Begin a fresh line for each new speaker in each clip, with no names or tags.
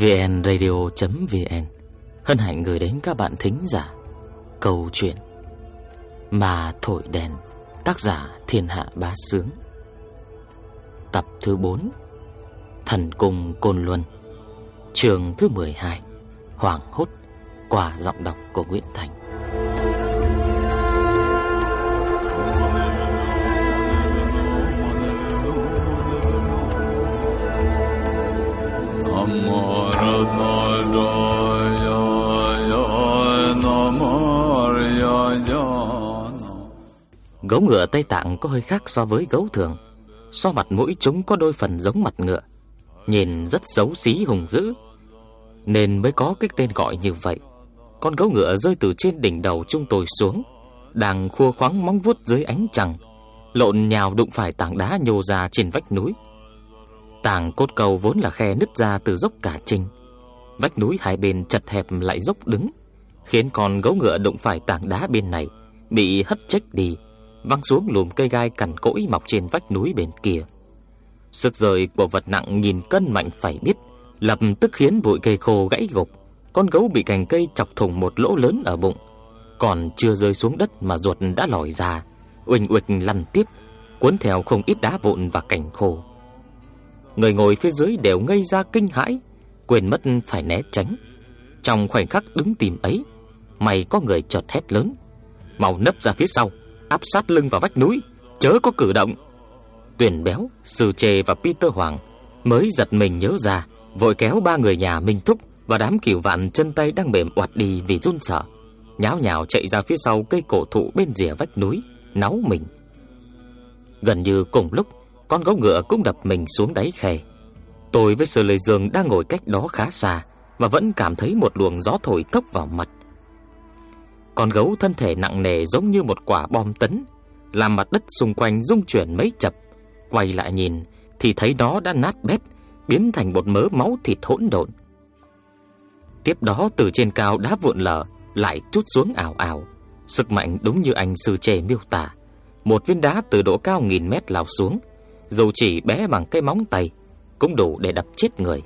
vnradio.vn Hân hạnh gửi đến các bạn thính giả Câu chuyện Mà thổi đèn. Tác giả Thiên Hạ Bá Sướng. Tập thứ 4 Thần Cung Côn Luân. Trường thứ 12 Hoàng Hốt Quả giọng đọc của Nguyễn Thành. Gấu ngựa Tây Tạng có hơi khác so với gấu thường. So mặt mũi chúng có đôi phần giống mặt ngựa, nhìn rất xấu xí hùng dữ, nên mới có cái tên gọi như vậy. Con gấu ngựa rơi từ trên đỉnh đầu chúng tôi xuống, đang khua khoáng móng vuốt dưới ánh trăng, lộn nhào đụng phải tảng đá nhô ra trên vách núi. Tảng cốt cầu vốn là khe nứt ra từ dốc cả trinh, vách núi hai bên chật hẹp lại dốc đứng, khiến con gấu ngựa đụng phải tảng đá bên này bị hất chết đi văng xuống lùm cây gai cằn cỗi mọc trên vách núi bên kia. Sức rời của vật nặng nghìn cân mạnh phải biết, lập tức khiến bụi cây khô gãy gục. Con gấu bị cành cây chọc thủng một lỗ lớn ở bụng, còn chưa rơi xuống đất mà ruột đã lòi ra, uỳnh uịch lăn tiếp, cuốn theo không ít đá vụn và cành khô. Người ngồi phía dưới đều ngây ra kinh hãi, quên mất phải né tránh. Trong khoảnh khắc đứng tìm ấy, mày có người chợt hét lớn, mau nấp ra phía sau, áp sát lưng vào vách núi, chớ có cử động. Tuyển Béo, Sư Trề và Peter Hoàng mới giật mình nhớ ra, vội kéo ba người nhà Minh Thúc và đám cửu vạn chân tay đang mềm oặt đi vì run sợ, nháo nhào chạy ra phía sau cây cổ thụ bên rìa vách núi, náu mình. Gần như cùng lúc, con gấu ngựa cũng đập mình xuống đáy khe. Tôi với Sư Lê Dương đang ngồi cách đó khá xa và vẫn cảm thấy một luồng gió thổi thốc vào mặt. Con gấu thân thể nặng nề giống như một quả bom tấn, làm mặt đất xung quanh rung chuyển mấy chập. Quay lại nhìn thì thấy nó đã nát bét, biến thành một mớ máu thịt hỗn độn. Tiếp đó từ trên cao đá vụn lở lại trút xuống ảo ảo, sức mạnh đúng như anh sư trẻ miêu tả. Một viên đá từ độ cao nghìn mét lao xuống, dù chỉ bé bằng cái móng tay, cũng đủ để đập chết người.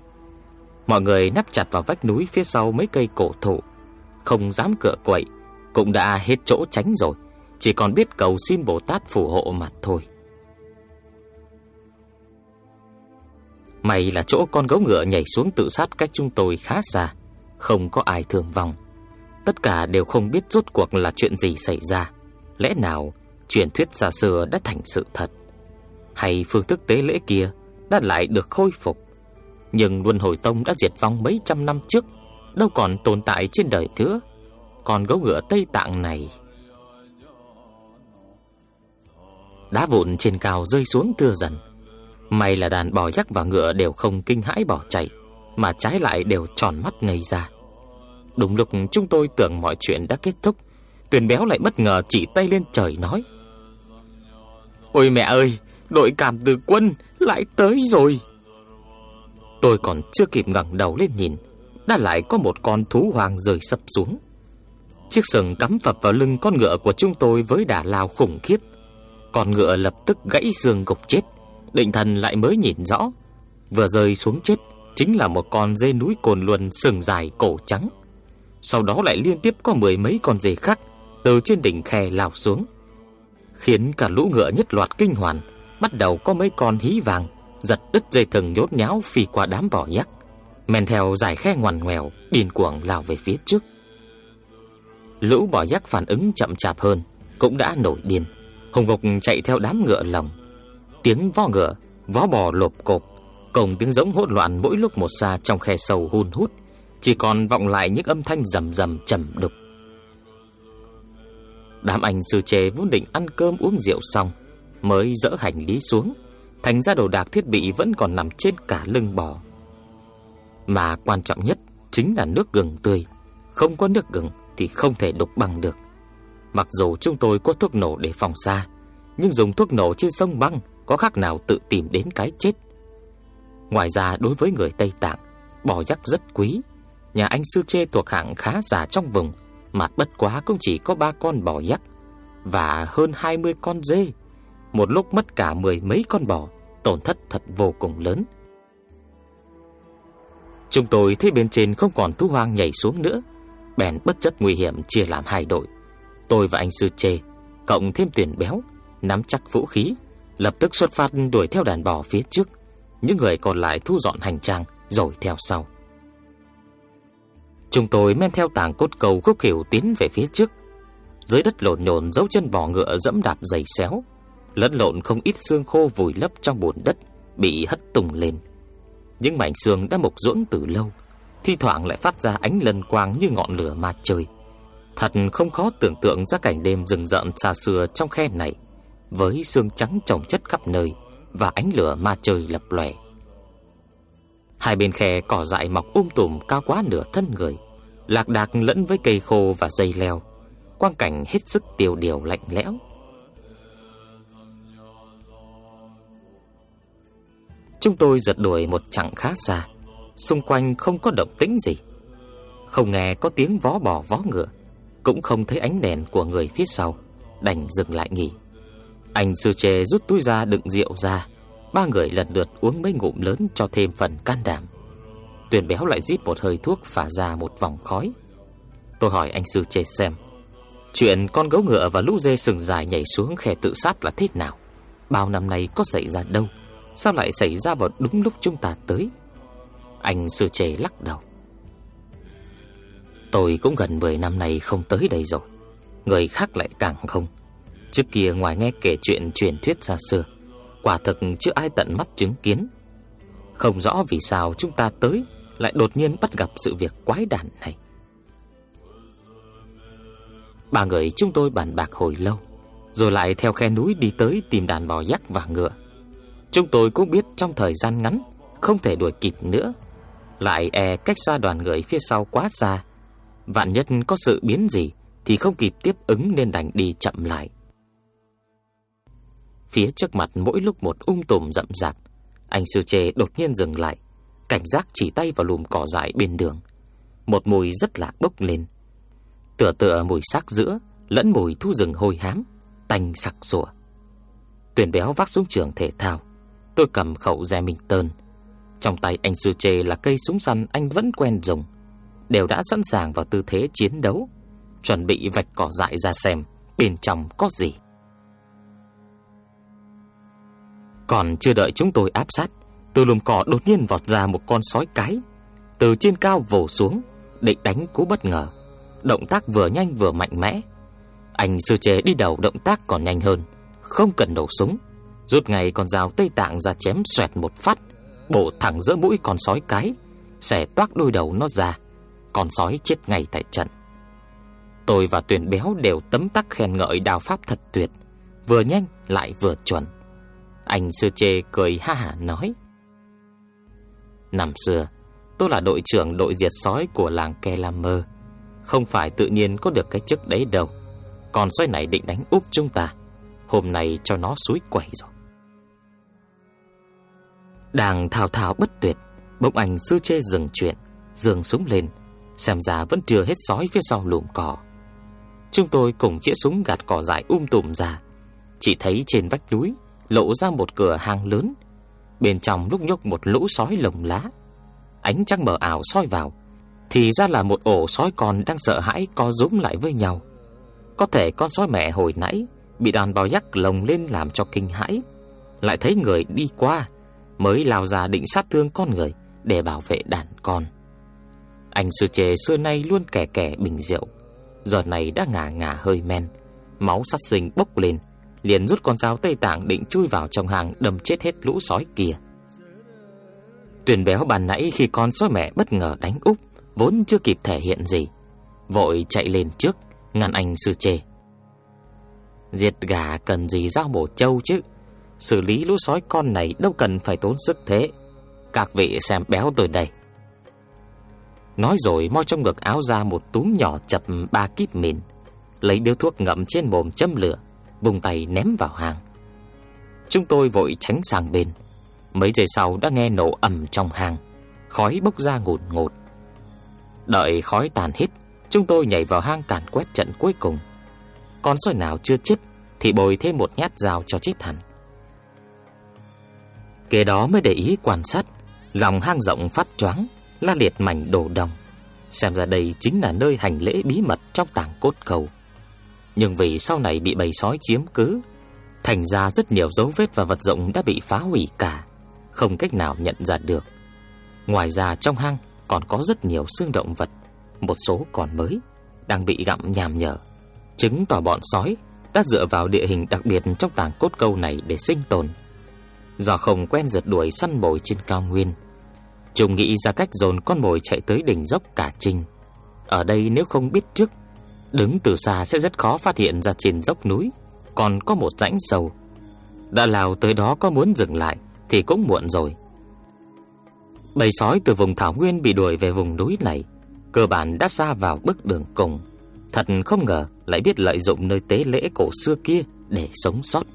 Mọi người nắp chặt vào vách núi phía sau mấy cây cổ thụ, không dám cựa quậy, cũng đã hết chỗ tránh rồi, chỉ còn biết cầu xin Bồ Tát phù hộ mà thôi. May là chỗ con gấu ngựa nhảy xuống tự sát cách chúng tôi khá xa, không có ai thương vong. Tất cả đều không biết rốt cuộc là chuyện gì xảy ra. Lẽ nào truyền thuyết xa xưa đã thành sự thật? Hay phương thức tế lễ kia đã lại được khôi phục? Nhưng Luân Hồi Tông đã diệt vong mấy trăm năm trước, đâu còn tồn tại trên đời nữa. Còn gấu ngựa Tây Tạng này. Đá vụn trên cao rơi xuống tưa dần. May là đàn bò dắt và ngựa đều không kinh hãi bỏ chạy, Mà trái lại đều tròn mắt ngây ra. Đúng lúc chúng tôi tưởng mọi chuyện đã kết thúc, Tuyền béo lại bất ngờ chỉ tay lên trời nói. Ôi mẹ ơi, Đội cảm từ quân lại tới rồi. Tôi còn chưa kịp ngẩng đầu lên nhìn, Đã lại có một con thú hoàng rơi sập xuống. Chiếc sừng cắm phập vào lưng con ngựa của chúng tôi với đà lao khủng khiếp. Con ngựa lập tức gãy xương gục chết. Định thần lại mới nhìn rõ. Vừa rơi xuống chết chính là một con dê núi cồn luân sừng dài cổ trắng. Sau đó lại liên tiếp có mười mấy con dê khác từ trên đỉnh khe lao xuống. Khiến cả lũ ngựa nhất loạt kinh hoàn. Bắt đầu có mấy con hí vàng giật đứt dây thừng nhốt nháo phi qua đám bò nhắc. Men theo dài khe ngoằn ngoèo, điên cuồng lao về phía trước. Lũ bò giác phản ứng chậm chạp hơn Cũng đã nổi điên. Hùng Ngục chạy theo đám ngựa lồng Tiếng vó ngựa, vó bò lộp cộp Cùng tiếng giống hỗn loạn mỗi lúc một xa Trong khe sâu hun hút Chỉ còn vọng lại những âm thanh rầm rầm trầm đục. Đám anh sư chế vốn định ăn cơm uống rượu xong Mới dỡ hành lý xuống Thành ra đồ đạc thiết bị vẫn còn nằm trên cả lưng bò. Mà quan trọng nhất chính là nước gừng tươi Không có nước gừng thì không thể đục bằng được. Mặc dù chúng tôi có thuốc nổ để phòng xa, nhưng dùng thuốc nổ trên sông băng có khác nào tự tìm đến cái chết. Ngoài ra đối với người Tây Tạng, bò giác rất quý. Nhà anh sư chê thuộc hạng khá giả trong vùng, mà bất quá cũng chỉ có ba con bò giác và hơn 20 con dê. Một lúc mất cả mười mấy con bò, tổn thất thật vô cùng lớn. Chúng tôi thấy bên trên không còn thú hoang nhảy xuống nữa, bèn bất chấp nguy hiểm chia làm hai đội. Tôi và anh sư chê, cộng thêm tiền béo, nắm chắc vũ khí, lập tức xuất phát đuổi theo đàn bò phía trước. Những người còn lại thu dọn hành trang rồi theo sau. Chúng tôi men theo tảng cốt cầu khúc hiểu tiến về phía trước. Dưới đất lộn nhộn dấu chân bò ngựa dẫm đạp dày xéo, lẫn lộn không ít xương khô vùi lấp trong bùn đất bị hất tung lên. Những mảnh xương đã mục rỗng từ lâu, thi thoảng lại phát ra ánh lân quang như ngọn lửa ma trời. Thật không khó tưởng tượng ra cảnh đêm rừng rợn xa xưa trong khe này, với xương trắng chồng chất khắp nơi và ánh lửa ma trời lập lòe. Hai bên khe cỏ dại mọc um tùm cao quá nửa thân người, lạc đạc lẫn với cây khô và dây leo, quang cảnh hết sức tiêu điều lạnh lẽo. Chúng tôi giật đuổi một chặng khá xa, xung quanh không có động tĩnh gì. Không nghe có tiếng vó bò vó ngựa, cũng không thấy ánh đèn của người phía sau, đành dừng lại nghỉ. Anh sư chê rút túi ra đựng rượu ra, ba người lần lượt uống mấy ngụm lớn cho thêm phần can đảm. Tuyền béo lại rít một hơi thuốc phả ra một vòng khói. Tôi hỏi anh sư chê xem, chuyện con gấu ngựa và lũ dê sừng dài nhảy xuống khe tự sát là thế nào? Bao năm nay có xảy ra đâu? Sao lại xảy ra vào đúng lúc chúng ta tới anh sư chế lắc đầu. Tôi cũng gần 10 năm nay không tới đây rồi. Người khác lại càng không. Trước kia ngoài nghe kể chuyện truyền thuyết xa xưa, Quả thực chưa ai tận mắt chứng kiến. Không rõ vì sao chúng ta tới, Lại đột nhiên bắt gặp sự việc quái đản này. Ba người chúng tôi bàn bạc hồi lâu, Rồi lại theo khe núi đi tới tìm đàn bò dắt và ngựa. Chúng tôi cũng biết trong thời gian ngắn, Không thể đuổi kịp nữa. Lại e cách xa đoàn người phía sau quá xa. Vạn nhất có sự biến gì, Thì không kịp tiếp ứng nên đành đi chậm lại. Phía trước mặt mỗi lúc một ung um tùm rậm rạp, Anh sư chê đột nhiên dừng lại, Cảnh giác chỉ tay vào lùm cỏ dại bên đường. Một mùi rất lạ bốc lên. Tựa tựa mùi xác giữa, Lẫn mùi thu rừng hôi hám, Tanh sặc sủa Tuyển béo vác súng trường thể thao, Tôi cầm khẩu dài mình tơn trong tay anh Sư Chê là cây súng săn anh vẫn quen dùng. Đều đã sẵn sàng vào tư thế chiến đấu. Chuẩn bị vạch cỏ dại ra xem Bên trong có gì. Còn chưa đợi chúng tôi áp sát Từ lùm cỏ đột nhiên vọt ra một con sói cái. Từ trên cao vồ xuống Định đánh cú bất ngờ. Động tác vừa nhanh vừa mạnh mẽ. Anh sư chế đi đầu động tác còn nhanh hơn Không cần nổ súng. Rút ngay con dao Tây Tạng ra chém xoẹt một phát, bổ thẳng giữa mũi con sói cái, xẻ toác đôi đầu nó ra. Con sói chết ngay tại trận. Tôi và Tuyền Béo đều tấm tắc khen ngợi đào pháp thật tuyệt, vừa nhanh lại vừa chuẩn. Anh sư chê cười ha hả nói: Năm xưa, tôi là đội trưởng đội diệt sói của làng Ke Mơ. không phải tự nhiên có được cái chức đấy đâu. còn sói này định đánh úp chúng ta, hôm nay cho nó suối quẩy rồi. Đang thao thao bất tuyệt, bỗng anh sư chê dừng chuyện, dường súng lên, xem ra vẫn chưa hết sói phía sau lùm cỏ. Chúng tôi cùng chĩa súng gạt cỏ dại um tùm ra, chỉ thấy trên vách núi lộ ra một cửa hang lớn, bên trong lúc nhúc một lũ sói lồng lá. Ánh trăng mờ ảo soi vào, thì ra là một ổ sói con đang sợ hãi co rúm lại với nhau. Có thể con sói mẹ hồi nãy bị đàn bò giác lồng lên làm cho kinh hãi, lại thấy người đi qua mới lao ra định sát thương con người để bảo vệ đàn con. Anh sư chề xưa nay luôn kẻ kẻ bình rượu, giờ này đã ngả ngả hơi men, máu sắt sinh bốc lên, liền rút con dao Tây Tạng định chui vào trong hàng đâm chết hết lũ sói kia. Tuyền béo bàn nãy khi con sói mẹ bất ngờ đánh úp, vốn chưa kịp thể hiện gì, vội chạy lên trước ngăn anh sư chề. Diệt gà cần gì dao bổ trâu chứ? Xử lý lũ sói con này đâu cần phải tốn sức thế Các vị xem béo tôi đây Nói rồi moi trong ngực áo ra một túm nhỏ chập ba kíp mìn Lấy điếu thuốc ngậm trên mồm châm lửa Vùng tay ném vào hàng Chúng tôi vội tránh sang bên. Mấy giây sau đã nghe nổ ầm trong hang, khói bốc ra ngùn ngụt. Đợi khói tàn hết, chúng tôi nhảy vào hang càn quét trận cuối cùng. Con sói nào chưa chết thì bồi thêm một nhát dao cho chết hẳn. Kế đó mới để ý quan sát, lòng hang rộng phát choáng, la liệt mảnh đổ đồng. Xem ra đây chính là nơi hành lễ bí mật trong tảng cốt cầu. Nhưng vì sau này bị bầy sói chiếm cứ, thành ra rất nhiều dấu vết và vật dụng đã bị phá hủy cả, không cách nào nhận ra được. Ngoài ra trong hang còn có rất nhiều xương động vật, một số còn mới, đang bị gặm nhàm nhở, chứng tỏ bọn sói đã dựa vào địa hình đặc biệt trong tảng cốt câu này để sinh tồn. Do không quen rượt đuổi săn mồi trên cao nguyên, chúng nghĩ ra cách dồn con mồi chạy tới đỉnh dốc cả trinh. Ở đây nếu không biết trước, đứng từ xa sẽ rất khó phát hiện ra trên dốc núi còn có một rãnh sâu. Đã lào tới đó có muốn dừng lại thì cũng muộn rồi. Bầy sói từ vùng thảo nguyên bị đuổi về vùng núi này, cơ bản đã xa vào bước đường cùng. Thật không ngờ lại biết lợi dụng nơi tế lễ cổ xưa kia để sống sót.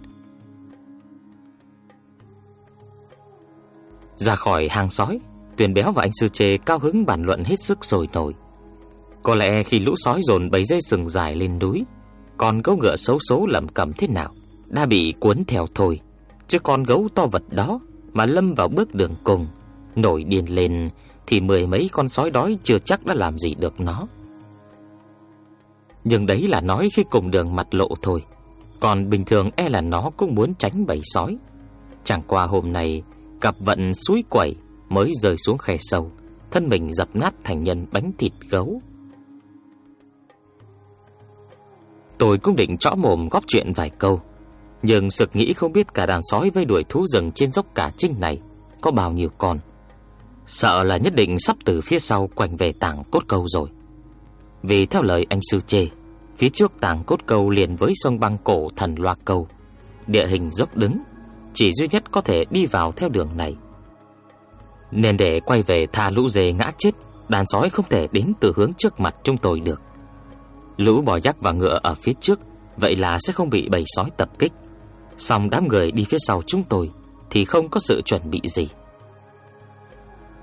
Ra khỏi hang sói, Tuyền Béo và anh Sư Chê cao hứng bàn luận hết sức sôi nổi. Có lẽ khi lũ sói dồn bầy dây sừng dài lên núi, còn gấu ngựa xấu số lầm cầm thế nào đã bị cuốn theo thôi, chứ con gấu to vật đó mà lâm vào bước đường cùng, nổi điên lên thì mười mấy con sói đói chưa chắc đã làm gì được nó. Nhưng đấy là nói khi cùng đường mặt lộ thôi, còn bình thường e là nó cũng muốn tránh bầy sói. Chẳng qua hôm nay cặp vận suối quẩy mới rơi xuống khe sâu, thân mình dập nát thành nhân bánh thịt gấu. Tôi cũng định chõ mồm góp chuyện vài câu, nhưng sực nghĩ không biết cả đàn sói vây đuổi thú rừng trên dốc cả trinh này có bao nhiêu con. Sợ là nhất định sắp từ phía sau quành về tảng cốt câu rồi. Vì theo lời anh sư chê, phía trước tảng cốt câu liền với sông băng cổ thần loa câu, địa hình dốc đứng, chỉ duy nhất có thể đi vào theo đường này. Nên để quay về tha lũ dê ngã chết, đàn sói không thể đến từ hướng trước mặt chúng tôi được. Lũ bò dắt và ngựa ở phía trước, vậy là sẽ không bị bầy sói tập kích. Song đám người đi phía sau chúng tôi thì không có sự chuẩn bị gì.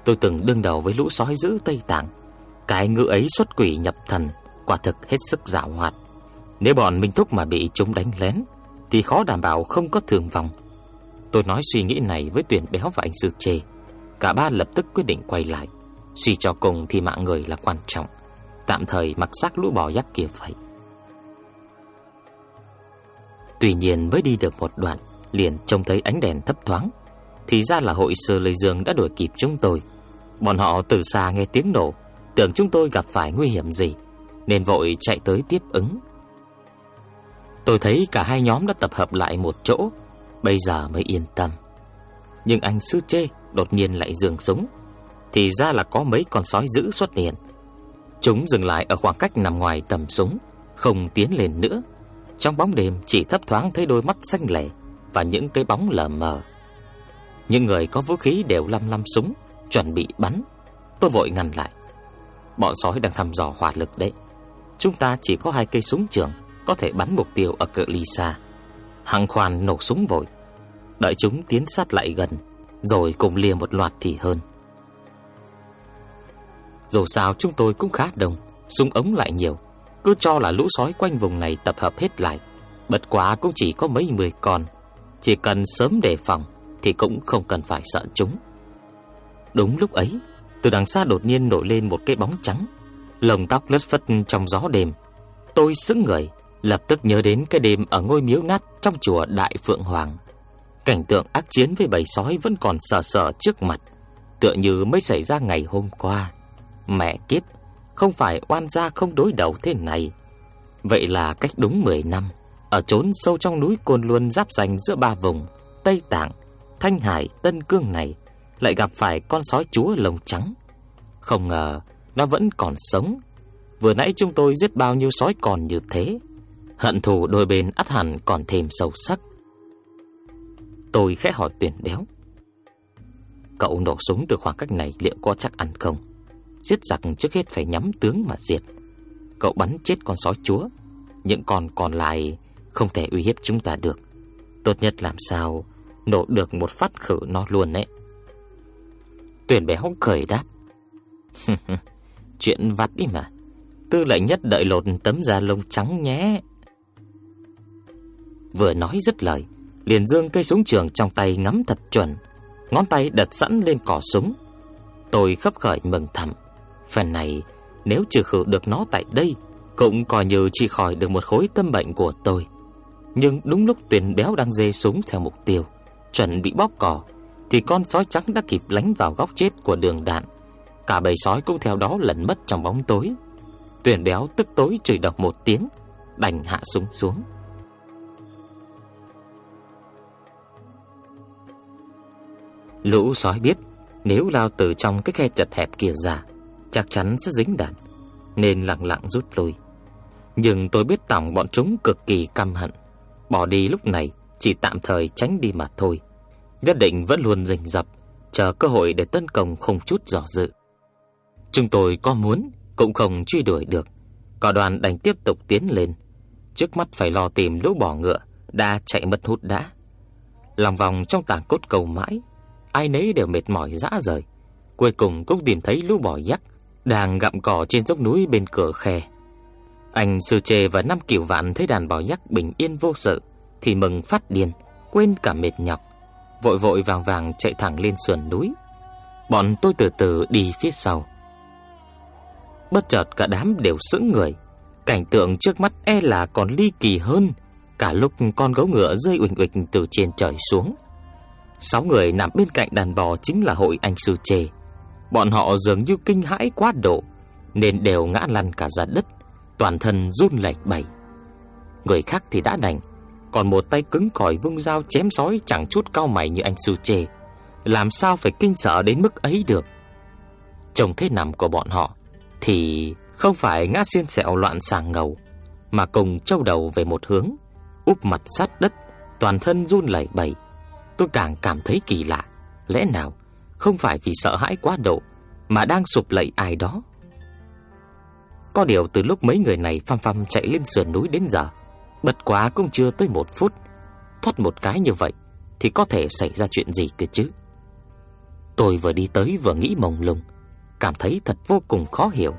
Tôi từng đương đầu với lũ sói giữ Tây Tạng. Cái ngựa ấy xuất quỷ nhập thần, quả thực hết sức giảo hoạt. Nếu bọn Minh Thúc mà bị chúng đánh lén, thì khó đảm bảo không có thương vong. Tôi nói suy nghĩ này với tuyển béo và anh Sư Chê. Cả ba lập tức quyết định quay lại. Suy cho cùng thì mạng người là quan trọng tạm thời mặc xác lũ bò dắt kia vậy. Tuy nhiên mới đi được một đoạn, liền trông thấy ánh đèn thấp thoáng, thì ra là hội sơ lây Dương đã đuổi kịp chúng tôi. Bọn họ từ xa nghe tiếng nổ, tưởng chúng tôi gặp phải nguy hiểm gì, nên vội chạy tới tiếp ứng. Tôi thấy cả hai nhóm đã tập hợp lại một chỗ, bây giờ mới yên tâm. Nhưng anh sư chê đột nhiên lại dường súng, thì ra là có mấy con sói dữ xuất hiện. Chúng dừng lại ở khoảng cách nằm ngoài tầm súng, không tiến lên nữa. Trong bóng đêm chỉ thấp thoáng thấy đôi mắt xanh lẻ và những cái bóng lờ mờ. Những người có vũ khí đều lăm lăm súng, chuẩn bị bắn. Tôi vội ngăn lại. Bọn sói đang thăm dò hỏa lực đấy. Chúng ta chỉ có hai cây súng trường, có thể bắn mục tiêu ở cự ly xa. Hằng khoan nổ súng vội, đợi chúng tiến sát lại gần, rồi cùng lìa một loạt thì hơn. Dù sao chúng tôi cũng khá đông Súng ống lại nhiều Cứ cho là lũ sói quanh vùng này tập hợp hết lại. Bật quá cũng chỉ có mấy mười con Chỉ cần sớm đề phòng Thì cũng không cần phải sợ chúng. Đúng lúc ấy Từ đằng xa đột nhiên nổi lên một cái bóng trắng Lồng tóc lất phất trong gió đêm. Tôi sững người Lập tức nhớ đến cái đêm ở ngôi miếu nát Trong chùa Đại Phượng Hoàng. Cảnh tượng ác chiến với bầy sói Vẫn còn sờ sờ trước mặt Tựa như mới xảy ra ngày hôm qua Mẹ kiếp, không phải oan gia không đối đầu thế này. Vậy là cách đúng 10 năm, ở trốn sâu trong núi Côn Luân giáp danh giữa ba vùng, Tây Tạng, Thanh Hải, Tân Cương này, lại gặp phải con sói chúa lông trắng. Không ngờ, nó vẫn còn sống. Vừa nãy chúng tôi giết bao nhiêu sói còn như thế. Hận thù đôi bên ắt hẳn còn thêm sâu sắc. Tôi khẽ hỏi tuyển béo. Cậu nổ súng từ khoảng cách này liệu có chắc ăn không? Giết giặc trước hết phải nhắm tướng mà diệt. Cậu bắn chết con sói chúa. Những con còn lại Không thể uy hiếp chúng ta được. Tốt nhất làm sao Nổ được một phát khử nó luôn đấy Tuyển béo cười đáp. Chuyện vặt đi mà. Tư lệnh nhất đợi lột tấm da lông trắng nhé. Vừa nói dứt lời Liền dương cây súng trường trong tay ngắm thật chuẩn. Ngón tay đặt sẵn lên cỏ súng. Tôi khấp khởi mừng thầm. Phần này, nếu trừ khử được nó tại đây, Cũng coi như chỉ khỏi được một khối tâm bệnh của tôi. Nhưng đúng lúc tuyển béo đang dê súng theo mục tiêu, Chuẩn bị bóp cỏ Thì con sói trắng đã kịp lánh vào góc chết của đường đạn. Cả bầy sói cũng theo đó lẩn mất trong bóng tối. Tuyển béo tức tối chửi độc một tiếng, Đành hạ súng xuống. Lũ sói biết, Nếu lao từ trong cái khe chật hẹp kia ra, Chắc chắn sẽ dính đạn, Nên lặng lặng rút lui. Nhưng tôi biết tổng bọn chúng cực kỳ căm hận. Bỏ đi lúc này, Chỉ tạm thời tránh đi mà thôi. Nhất định vẫn luôn rình rập, Chờ cơ hội để tấn công không chút dò dự. Chúng tôi có muốn, Cũng không truy đuổi được. Cả đoàn đành tiếp tục tiến lên. Trước mắt phải lo tìm lũ bò ngựa, Đã chạy mất hút đã Lòng vòng trong tảng cốt cầu mãi Ai nấy đều mệt mỏi dã rời. Cuối cùng cũng tìm thấy lũ bò dắt Đang gặm cỏ trên dốc núi bên cửa khe. Anh sư trề và năm kiểu vạn Thấy đàn bò dắt bình yên vô sự Thì mừng phát điên, Quên cả mệt nhọc, Vội vội vàng vàng chạy thẳng lên sườn núi. Bọn tôi từ từ đi phía sau. Bất chợt cả đám đều sững người, Cảnh tượng trước mắt e là còn ly kỳ hơn Cả lúc con gấu ngựa rơi uỳnh uỳnh từ trên trời xuống. Sáu người nằm bên cạnh đàn bò chính là hội anh sư chê. Bọn họ dường như kinh hãi quá độ, Nên đều ngã lăn cả ra đất, Toàn thân run lẩy bẩy. Người khác thì đã đành, Còn một tay cứng cỏi vung dao chém sói Chẳng chút cao mày như anh sư chê. Làm sao phải kinh sợ đến mức ấy được? Trông thế nằm của bọn họ Thì không phải ngã xiên sẹo loạn sàng ngầu, Mà cùng châu đầu về một hướng, Úp mặt sát đất, Toàn thân run lẩy bẩy. Tôi càng cảm thấy kỳ lạ. Lẽ nào không phải vì sợ hãi quá độ Mà đang sụp lạy ai đó? Có điều từ lúc mấy người này phăm phăm chạy lên sườn núi đến giờ Bật quá cũng chưa tới một phút, Thoát một cái như vậy Thì có thể xảy ra chuyện gì cơ chứ? Tôi vừa đi tới vừa nghĩ mông lung, Cảm thấy thật vô cùng khó hiểu.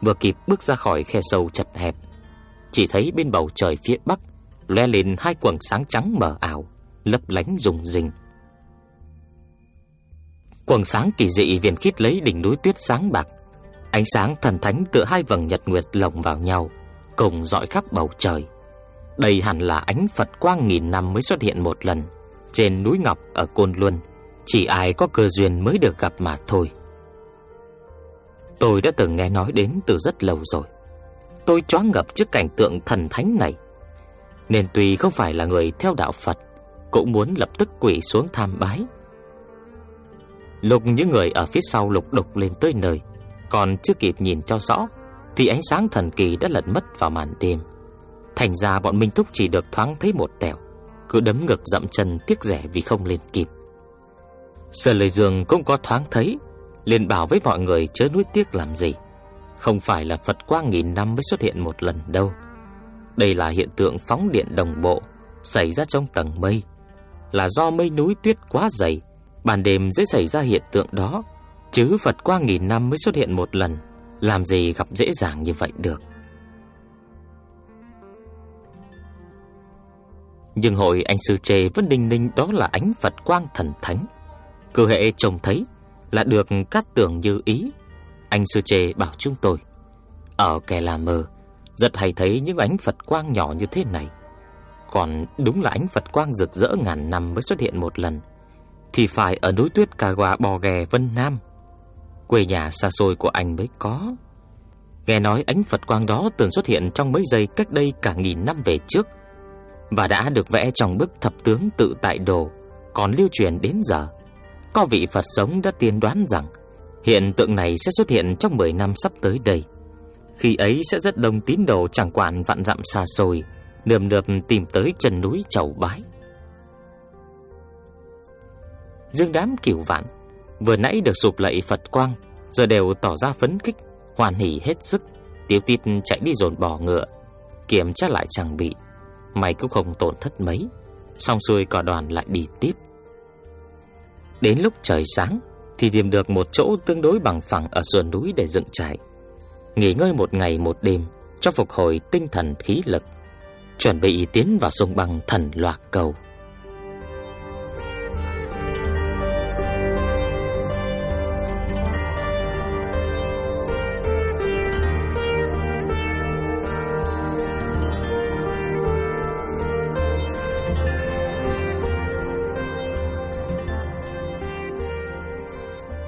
Vừa kịp bước ra khỏi khe sâu chật hẹp, Chỉ thấy bên bầu trời phía bắc lóe lên hai quầng sáng trắng mờ ảo lấp lánh rùng rinh. Quầng sáng kỳ dị viền khít lấy đỉnh núi tuyết sáng bạc, ánh sáng thần thánh tựa hai vầng nhật nguyệt lồng vào nhau, cùng dọi khắp bầu trời. Đây hẳn là ánh Phật quang nghìn năm mới xuất hiện một lần trên núi Ngọc ở Côn Luân, chỉ ai có cơ duyên mới được gặp mà thôi. Tôi đã từng nghe nói đến từ rất lâu rồi. Tôi choáng ngập trước cảnh tượng thần thánh này. Nên tuy không phải là người theo đạo Phật, cũng muốn lập tức quỳ xuống tham bái. Lục những người ở phía sau lục đục lên tới nơi, còn chưa kịp nhìn cho rõ thì ánh sáng thần kỳ đã lẩn mất vào màn đêm. Thành ra bọn Minh Thúc chỉ được thoáng thấy một tẹo, cứ đấm ngực dậm chân tiếc rẻ vì không lên kịp. Sở Lệ Dương cũng có thoáng thấy, liền bảo với mọi người chớ nuối tiếc làm gì. Không phải là Phật quang nghìn năm mới xuất hiện một lần đâu. Đây là hiện tượng phóng điện đồng bộ xảy ra trong tầng mây là do mây núi tuyết quá dày, ban đêm dễ xảy ra hiện tượng đó, chứ Phật qua nghìn năm mới xuất hiện một lần, làm gì gặp dễ dàng như vậy được. Nhưng hội anh sư chê vẫn đinh ninh đó là ánh Phật quang thần thánh. Cứ hệ trông thấy là được cát tưởng như ý. Anh sư chê bảo chúng tôi, ở kẻ là mờ, rất hay thấy những ánh Phật quang nhỏ như thế này. Còn đúng là ánh Phật quang rực rỡ ngàn năm mới xuất hiện một lần. Thì phải ở núi tuyết Cà Gòa, Bò Ghè, Vân Nam. Quê nhà xa xôi của anh mới có. Nghe nói ánh Phật quang đó từng xuất hiện trong mấy giây cách đây cả nghìn năm về trước, Và đã được vẽ trong bức thập tướng tự tại đồ, Còn lưu truyền đến giờ. Có vị Phật sống đã tiên đoán rằng, Hiện tượng này sẽ xuất hiện trong 10 năm sắp tới đây. Khi ấy sẽ rất đông tín đồ chẳng quản vạn dặm xa xôi nườm nượp tìm tới chân núi chầu bái. Dương đám cửu vạn vừa nãy được sụp lạy Phật quang, giờ đều tỏ ra phấn khích, hoàn hỉ hết sức, Tiểu tít chạy đi dồn bò ngựa, kiểm tra lại trang bị, mày cũng không tổn thất mấy. Xong xuôi cả đoàn lại đi tiếp. Đến lúc trời sáng thì tìm được một chỗ tương đối bằng phẳng ở sườn núi để dựng trại. Nghỉ ngơi một ngày một đêm cho phục hồi tinh thần khí lực, chuẩn bị tiến vào sông băng thần loạt cầu.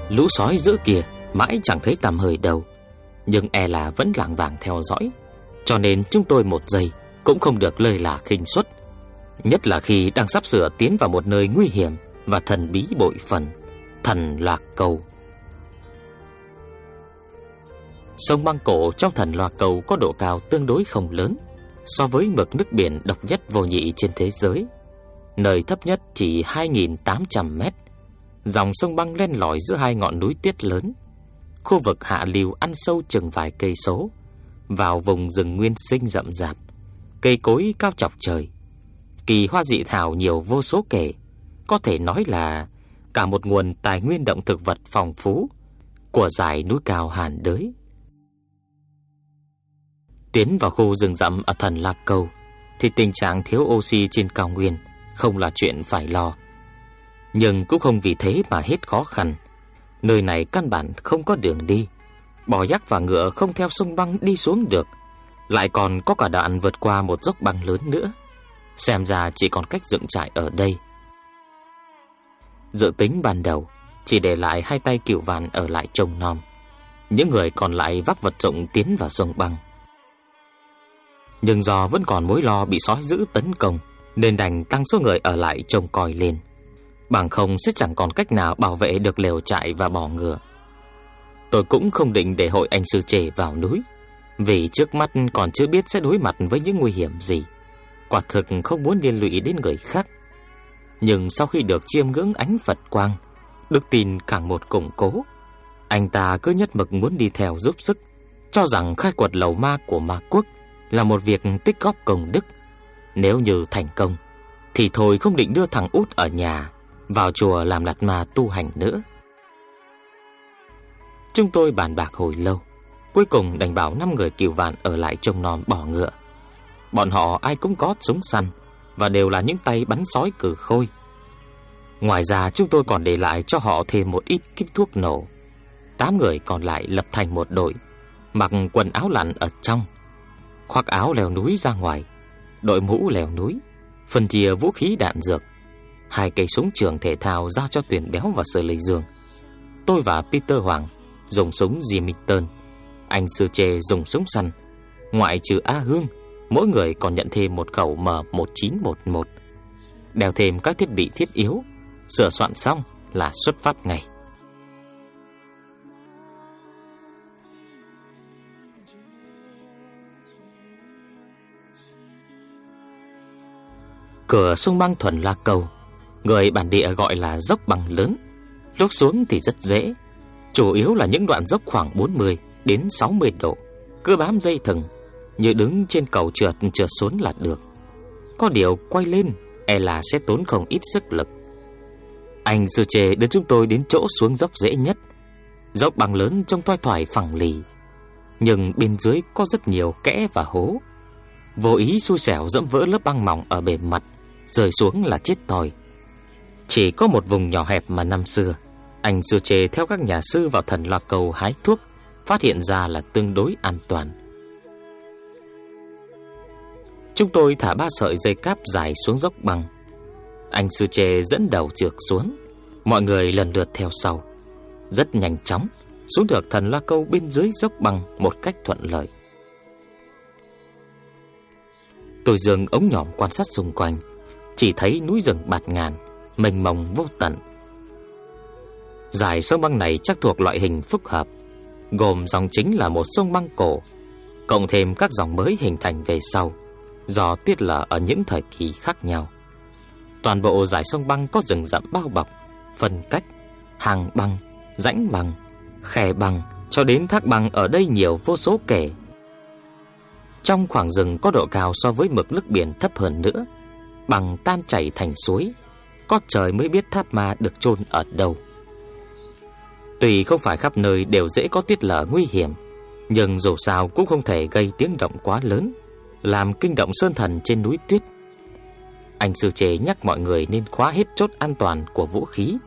Lũ sói giữa kia mãi chẳng thấy tầm hơi đâu, nhưng e là vẫn lảng vảng theo dõi, cho nên chúng tôi một giây cũng không được lơi là khinh suất, nhất là khi đang sắp sửa tiến vào một nơi nguy hiểm và thần bí bội phần, thần Lạc Cầu. Sông băng cổ trong thần Lạc Cầu có độ cao tương đối không lớn so với mực nước biển độc nhất vô nhị trên thế giới. Nơi thấp nhất chỉ 2.800 mét Dòng sông băng len lỏi giữa hai ngọn núi tiết lớn Khu vực hạ lưu ăn sâu chừng vài cây số Vào vùng rừng nguyên sinh rậm rạp Cây cối cao chọc trời. Kỳ hoa dị thảo nhiều vô số kể. Có thể nói là Cả một nguồn tài nguyên động thực vật phong phú Của dải núi cao hàn đới. Tiến vào khu rừng rậm ở thần Lạc Cầu Thì tình trạng thiếu oxy trên cao nguyên Không là chuyện phải lo. Nhưng cũng không vì thế mà hết khó khăn. Nơi này căn bản không có đường đi, bò dắt và ngựa không theo sông băng đi xuống được, lại còn có cả đoạn vượt qua một dốc băng lớn nữa. Xem ra chỉ còn cách dựng trại ở đây. Dự tính ban đầu chỉ để lại hai tay cửu vạn ở lại trông nom, những người còn lại vác vật dụng tiến vào sông băng. Nhưng do vẫn còn mối lo bị sói dữ tấn công, nên đành tăng số người ở lại trông coi lên bằng không sẽ chẳng còn cách nào bảo vệ được lều trại và bò ngựa. Tôi cũng không định để hội anh sư trẻ vào núi, vì trước mắt còn chưa biết sẽ đối mặt với những nguy hiểm gì. Quả thực không muốn liên lụy đến người khác. Nhưng sau khi được chiêm ngưỡng ánh Phật quang, đức tin càng một củng cố. Anh ta cứ nhất mực muốn đi theo giúp sức, cho rằng khai quật lầu ma của ma quốc là một việc tích góp công đức. Nếu như thành công, thì thôi không định đưa thằng út ở nhà vào chùa làm lạt ma tu hành nữa. Chúng tôi bàn bạc hồi lâu, cuối cùng đành bảo năm người kiều vạn ở lại trông non bỏ ngựa. Bọn họ ai cũng có súng săn và đều là những tay bắn sói cử khôi. Ngoài ra chúng tôi còn để lại cho họ thêm một ít kíp thuốc nổ. Tám người còn lại lập thành một đội, mặc quần áo lặn ở trong, khoác áo leo núi ra ngoài, đội mũ leo núi, phân chia vũ khí đạn dược hai cây súng trường thể thao giao cho Tuyển Béo và Sở Lê Dương. Tôi và Peter Hoàng dùng súng Remington, anh Sư Trề dùng súng săn. Ngoại trừ A Hương, mỗi người còn nhận thêm một khẩu M1911. Đeo thêm các thiết bị thiết yếu, sửa soạn xong là xuất phát ngay. Cửa sông băng thuần là cầu Người bản địa gọi là dốc bằng lớn Lúc xuống thì rất dễ Chủ yếu là những đoạn dốc khoảng 40 đến 60 độ Cứ bám dây thừng, Như đứng trên cầu trượt trượt xuống là được. Có điều quay lên E là sẽ tốn không ít sức lực. Anh sư chê đưa chúng tôi đến chỗ xuống dốc dễ nhất. Dốc bằng lớn trong toai thoải phẳng lì, Nhưng bên dưới có rất nhiều kẽ và hố. Vô ý xui xẻo dẫm vỡ lớp băng mỏng ở bề mặt, Rơi xuống là chết tòi chỉ có một vùng nhỏ hẹp mà năm xưa, Anh sư chê theo các nhà sư vào thần loa cầu hái thuốc. Phát hiện ra là tương đối an toàn. Chúng tôi thả ba sợi dây cáp dài xuống dốc băng Anh sư chê dẫn đầu trượt xuống. Mọi người lần lượt theo sau. Rất nhanh chóng Xuống được thần loa câu bên dưới dốc băng Một cách thuận lợi. Tôi dừng ống nhỏm quan sát xung quanh Chỉ thấy núi rừng bạt ngàn mênh mông vô tận. Giải sông băng này chắc thuộc loại hình phức hợp, gồm dòng chính là một sông băng cổ, cộng thêm các dòng mới hình thành về sau, do tiết lở ở những thời kỳ khác nhau. Toàn bộ dải sông băng có rừng rậm bao bọc, phân cách, hàng băng, rãnh băng, khe băng, cho đến thác băng ở đây nhiều vô số kể. Trong khoảng rừng có độ cao so với mực nước biển thấp hơn nữa, bằng tan chảy thành suối, có trời mới biết tháp ma được chôn ở đâu. Tuy không phải khắp nơi đều dễ có tiết lở nguy hiểm, nhưng dù sao cũng không thể gây tiếng động quá lớn, làm kinh động sơn thần trên núi tuyết. Anh sư chế nhắc mọi người nên khóa hết chốt an toàn của vũ khí.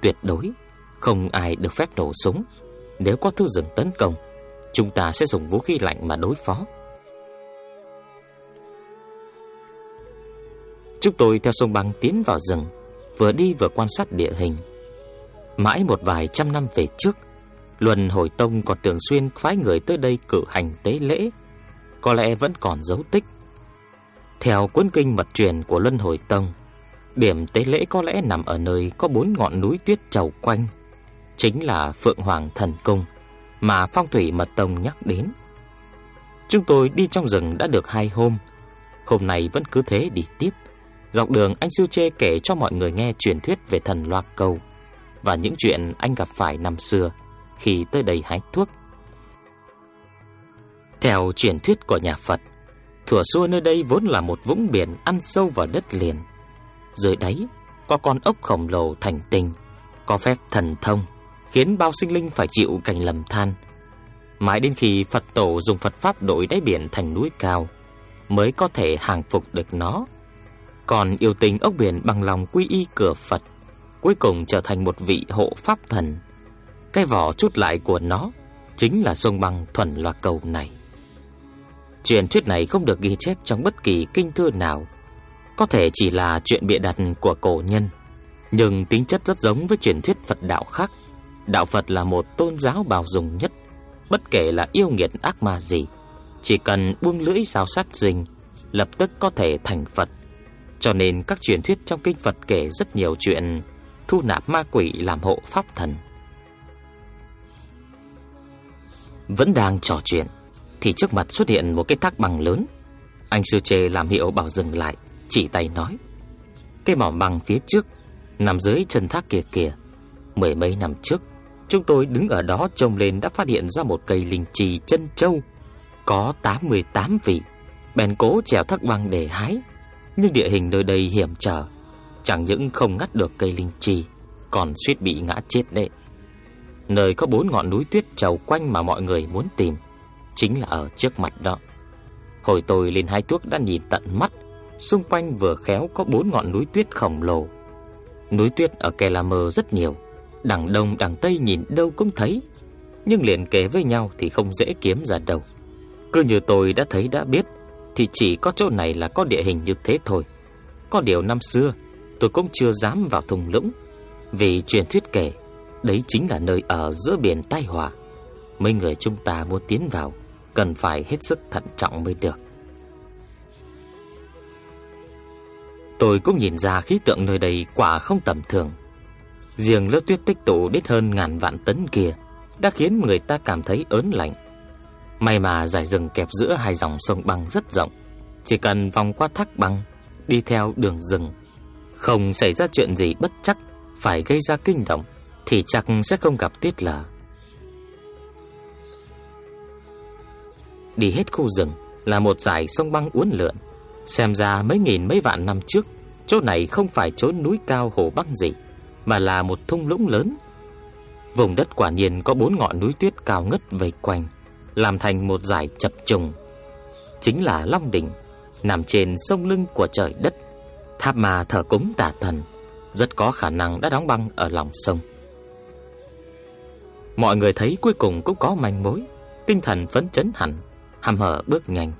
Tuyệt đối không ai được phép nổ súng. Nếu có thứ rừng tấn công, chúng ta sẽ dùng vũ khí lạnh mà đối phó. Chúng tôi theo sông băng tiến vào rừng, vừa đi vừa quan sát địa hình. Mãi một vài trăm năm về trước, Luân Hồi Tông còn thường xuyên phái người tới đây cử hành tế lễ, có lẽ vẫn còn dấu tích. Theo cuốn kinh mật truyền của Luân Hồi Tông, điểm tế lễ có lẽ nằm ở nơi có bốn ngọn núi tuyết trầu quanh, chính là Phượng Hoàng Thần Cung mà Phong Thủy Mật Tông nhắc đến. Chúng tôi đi trong rừng đã được hai hôm, hôm nay vẫn cứ thế đi tiếp. Dọc đường anh siêu Chê kể cho mọi người nghe truyền thuyết về thần loa cầu và những chuyện anh gặp phải năm xưa khi tới đây hái thuốc. Theo truyền thuyết của nhà Phật, thủa xưa nơi đây vốn là một vũng biển ăn sâu vào đất liền. Dưới đáy có con ốc khổng lồ thành tinh, có phép thần thông, khiến bao sinh linh phải chịu cảnh lầm than. Mãi đến khi Phật tổ dùng Phật pháp đổi đáy biển thành núi cao, mới có thể hàng phục được nó. Còn yêu tình ốc biển bằng lòng quy y cửa Phật, cuối cùng trở thành một vị hộ pháp thần. Cái vỏ chút lại của nó chính là sông băng thuần loa cầu này. Truyền thuyết này không được ghi chép trong bất kỳ kinh thư nào, có thể chỉ là chuyện bịa đặt của cổ nhân, nhưng tính chất rất giống với truyền thuyết Phật đạo khác. Đạo Phật là một tôn giáo bao dung nhất, bất kể là yêu nghiệt ác ma gì, chỉ cần buông lưỡi sao sát rình, lập tức có thể thành Phật. Cho nên các truyền thuyết trong kinh Phật kể rất nhiều chuyện thu nạp ma quỷ làm hộ pháp thần. Vẫn đang trò chuyện thì trước mặt xuất hiện một cái thác bằng lớn. Anh sư chê làm hiệu bảo dừng lại, chỉ tay nói: "Cái mỏm bằng phía trước nằm dưới chân thác kia kìa. Mười mấy năm trước, chúng tôi đứng ở đó trông lên đã phát hiện ra một cây linh trì chân châu có 88 vị. Bèn cố trèo thác băng để hái, nhưng địa hình nơi đây hiểm trở, chẳng những không ngắt được cây linh chi còn suýt bị ngã chết đấy." Nơi có bốn ngọn núi tuyết trầu quanh mà mọi người muốn tìm chính là ở trước mặt đó. Hồi tôi lên hai thuốc đã nhìn tận mắt, xung quanh vừa khéo có bốn ngọn núi tuyết khổng lồ. Núi tuyết ở Kelamer rất nhiều, đằng đông đằng tây nhìn đâu cũng thấy, nhưng liền kề với nhau thì không dễ kiếm ra đâu. Cứ như tôi đã thấy đã biết, thì chỉ có chỗ này là có địa hình như thế thôi. Có điều năm xưa, tôi cũng chưa dám vào thùng lũng, vì truyền thuyết kể, đấy chính là nơi ở giữa biển tai họa. Mấy người chúng ta muốn tiến vào cần phải hết sức thận trọng mới được. Tôi cũng nhìn ra khí tượng nơi đây quả không tầm thường. Riêng lớp tuyết tích tụ đến hơn ngàn vạn tấn kia đã khiến người ta cảm thấy ớn lạnh. May mà dải rừng kẹp giữa hai dòng sông băng rất rộng, chỉ cần vòng qua thác băng, đi theo đường rừng, không xảy ra chuyện gì bất chắc phải gây ra kinh động thì chắc sẽ không gặp tiết lở. Đi hết khu rừng là một dải sông băng uốn lượn. Xem ra mấy nghìn mấy vạn năm trước, chỗ này không phải chốn núi cao hồ băng gì, mà là một thung lũng lớn. Vùng đất quả nhiên có bốn ngọn núi tuyết cao ngất vây quanh, làm thành một dải chập trùng. Chính là Long Đỉnh, nằm trên sông lưng của trời đất. Tháp mà thờ cúng tà thần, rất có khả năng đã đóng băng ở lòng sông. Mọi người thấy cuối cùng cũng có manh mối, tinh thần phấn chấn hẳn hăm hở bước nhanh,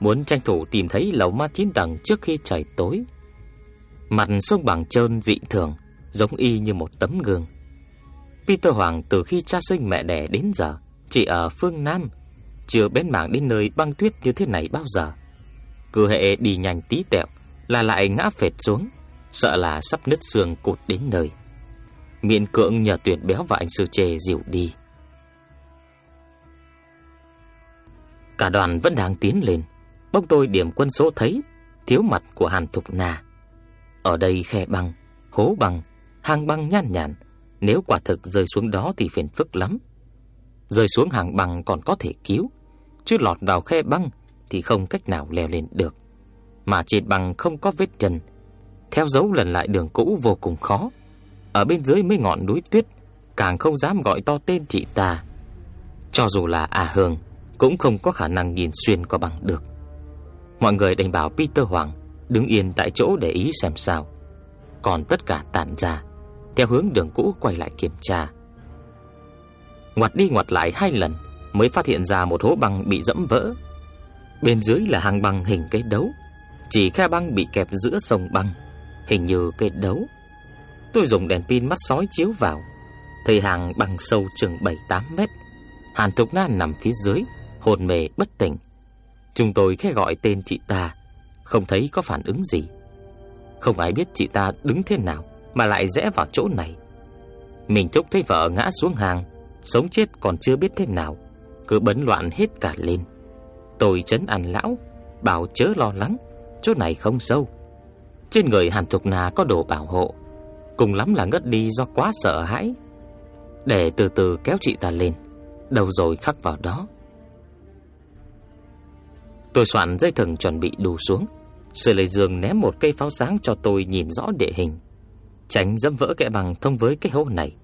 muốn tranh thủ tìm thấy lầu ma chín tầng trước khi trời tối. Mặt sông bằng trơn dị thường, giống y như một tấm gương. Peter Hoàng từ khi cha sinh mẹ đẻ đến giờ chỉ ở phương Nam, chưa bén mảng đến nơi băng tuyết như thế này bao giờ. Cứ hệ đi nhanh tí tẹo là lại ngã phệt xuống, sợ là sắp nứt xương cụt đến nơi. Miễn cưỡng nhờ tuyệt béo và anh sư chê dịu đi. Cả đoàn vẫn đang tiến lên. Bỗng tôi điểm quân số thấy Thiếu mặt của Hàn Thục Na Ở đây khe băng, hố băng Hang băng nhan nhản. Nếu quả thực rơi xuống đó thì phiền phức lắm. Rơi xuống hàng băng còn có thể cứu Chứ lọt vào khe băng Thì không cách nào leo lên được. Mà chỉ bằng không có vết chân theo dấu lần lại đường cũ vô cùng khó. Ở bên dưới mấy ngọn núi tuyết, càng không dám gọi to tên chị ta. Cho dù là à Hương, cũng không có khả năng nhìn xuyên qua bằng được. Mọi người đành bảo Peter Hoàng đứng yên tại chỗ để ý xem sao. Còn tất cả tản ra, theo hướng đường cũ quay lại kiểm tra. Ngoặt đi ngoặt lại hai lần mới phát hiện ra một hố băng bị dẫm vỡ. Bên dưới là hàng băng hình cái đấu, chỉ khe băng bị kẹp giữa sông băng, hình như cây đấu. Tôi dùng đèn pin mắt sói chiếu vào, thấy hàng băng sâu chừng 7-8 mét. Hàn Thục Na nằm phía dưới, hồn mê bất tỉnh. Chúng tôi khẽ gọi tên chị ta, không thấy có phản ứng gì. Không ai biết chị ta đứng thế nào mà lại rẽ vào chỗ này. Mình thúc thấy vợ ngã xuống hàng, sống chết còn chưa biết thế nào, cứ bấn loạn hết cả lên. Tôi chấn an lão, bảo chớ lo lắng, chỗ này không sâu. Trên người Hàn Thục Na có đồ bảo hộ, cùng lắm là ngất đi do quá sợ hãi. Để từ từ kéo chị ta lên, đầu rồi khắc vào đó. Tôi soạn dây thừng chuẩn bị đù xuống, Sư Lê Dương ném một cây pháo sáng cho tôi nhìn rõ địa hình, tránh dẫm vỡ kẽ bằng thông với cái hố này.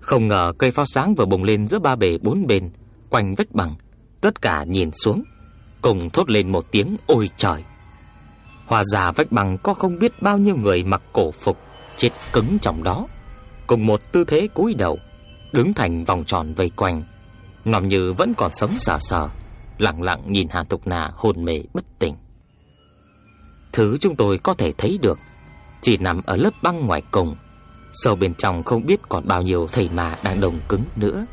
Không ngờ cây pháo sáng vừa bùng lên giữa ba bể bốn bên, quanh vách bằng, tất cả nhìn xuống, cùng thốt lên một tiếng ôi trời. Hòa già vách bằng có không biết bao nhiêu người mặc cổ phục chết cứng trong đó, cùng một tư thế cúi đầu, đứng thành vòng tròn vây quanh, ngòm như vẫn còn sống sờ sờ, lặng lặng nhìn Hà Tục Na hôn mê bất tỉnh. Thứ chúng tôi có thể thấy được chỉ nằm ở lớp băng ngoài cùng, sâu bên trong không biết còn bao nhiêu thầy mà đang đồng cứng nữa.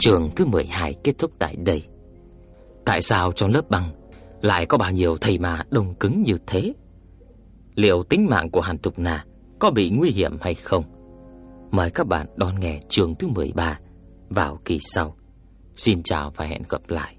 Trường thứ 12 kết thúc tại đây. Tại sao trong lớp băng lại có bao nhiêu thầy mà đông cứng như thế? Liệu tính mạng của Hàn Tục Na có bị nguy hiểm hay không? Mời các bạn đón nghe trường thứ 13 vào kỳ sau. Xin chào và hẹn gặp lại.